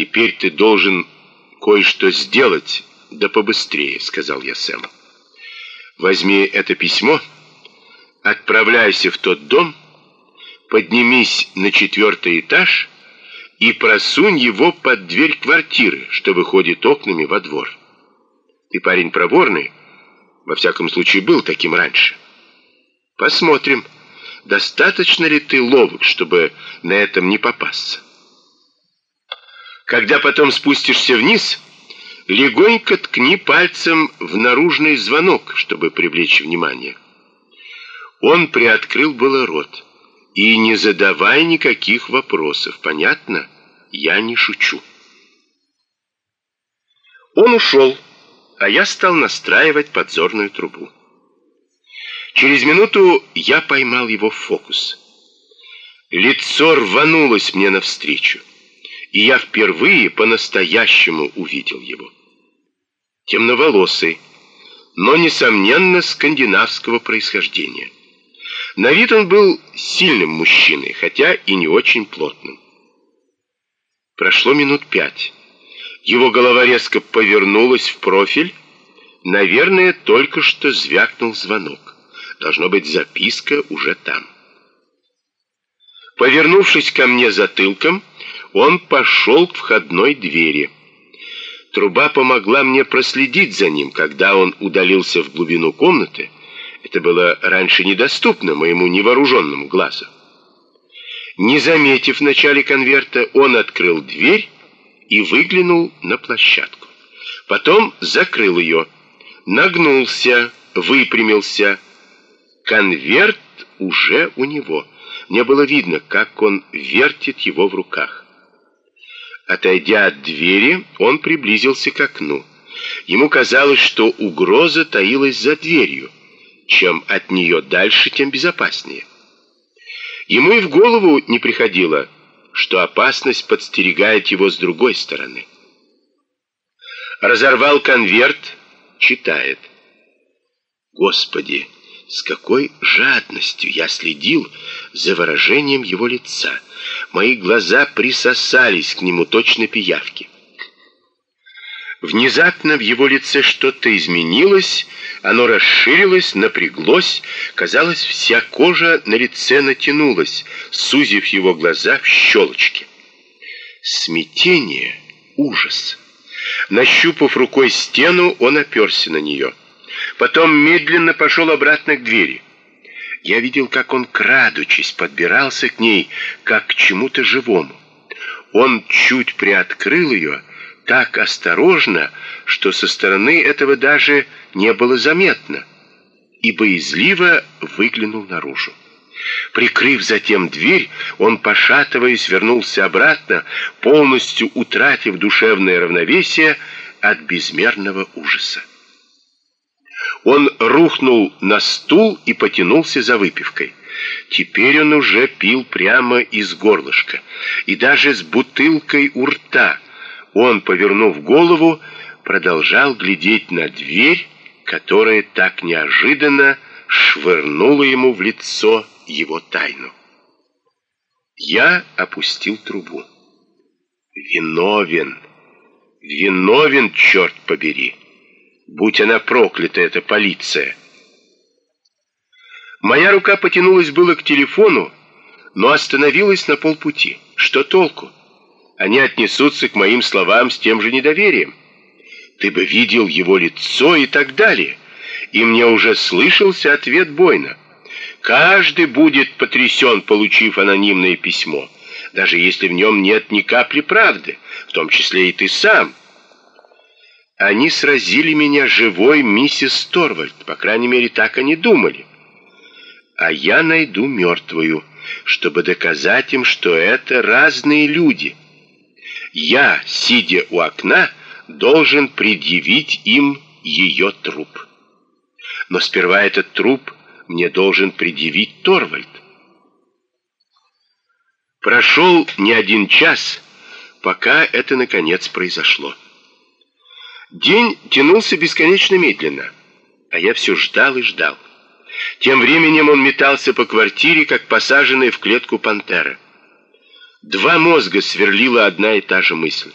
теперь ты должен кое-что сделать, да побыстрее, сказал я Сэму. Возьми это письмо, отправляйся в тот дом, поднимись на четвертый этаж и просунь его под дверь квартиры, что выходит окнами во двор. Ты парень проворный, во всяком случае был таким раньше. Посмотрим, достаточно ли ты ловок, чтобы на этом не попасться. Когда потом спустишься вниз, легонько ткни пальцем в наружный звонок, чтобы привлечь внимание. Он приоткрыл было рот. И не задавай никаких вопросов, понятно? Я не шучу. Он ушел, а я стал настраивать подзорную трубу. Через минуту я поймал его в фокус. Лицо рванулось мне навстречу, и я впервые по-настоящему увидел его. Темноволосый, но, несомненно, скандинавского происхождения. На вид он был сильным мужчиной, хотя и не очень плотным. Прошло минут пять. Его голова резко повернулась в профиль. Наверное, только что звякнул звонок. Должно быть, записка уже там. Повернувшись ко мне затылком, он пошел к входной двери. Труба помогла мне проследить за ним, когда он удалился в глубину комнаты, это было раньше недоступно моему невооруженному глазу. Не заметив в начале конверта, он открыл дверь и выглянул на площадку. Потом закрыл ее, нагнулся, выпрямился. Конверт уже у него. Мне было видно, как он вертит его в руках. Отойдя от двери, он приблизился к окну. Ему казалось, что угроза таилась за дверью. Чем от нее дальше, тем безопаснее. Ему и в голову не приходило, что опасность подстерегает его с другой стороны. Разорвал конверт, читает. Господи, с какой жадностью я следил за выражением его лица. Мои глаза присосались к нему точно пиявки. Внезапно в его лице что-то изменилось, оно расширилось, напряглось, казалось, вся кожа на лице натянулась, сузив его глаза в щелочки. Смятение, ужас. Нащупав рукой стену, он оперся на нее. Потом медленно пошел обратно к двери. Я видел, как он, крадучись, подбирался к ней, как к чему-то живому. Он чуть приоткрыл ее, так осторожно, что со стороны этого даже не было заметно, и боязливо выглянул наружу. Прикрыв затем дверь, он, пошатываясь, вернулся обратно, полностью утратив душевное равновесие от безмерного ужаса. Он рухнул на стул и потянулся за выпивкой. Теперь он уже пил прямо из горлышка, и даже с бутылкой у рта – он, повернув голову, продолжал глядеть на дверь, которая так неожиданно швырнула ему в лицо его тайну. Я опустил трубу. Виновен, виновен, черт побери. Будь она проклята, эта полиция. Моя рука потянулась было к телефону, но остановилась на полпути. Что толку? они отнесутся к моим словам с тем же недоверием. Ты бы видел его лицо и так далее. И мне уже слышался ответ Бойна. Каждый будет потрясен, получив анонимное письмо, даже если в нем нет ни капли правды, в том числе и ты сам. Они сразили меня живой миссис Торвальд, по крайней мере, так они думали. А я найду мертвую, чтобы доказать им, что это разные люди — я, сидя у окна, должен предъявить им ее труп. Но сперва этот труп мне должен предъявить Торвальд. Прошел не один час, пока это наконец произошло. День тянулся бесконечно медленно, а я все ждал и ждал. Тем временем он метался по квартире, как посаженный в клетку пантера. Два мозга сверлила одна и та же мысль.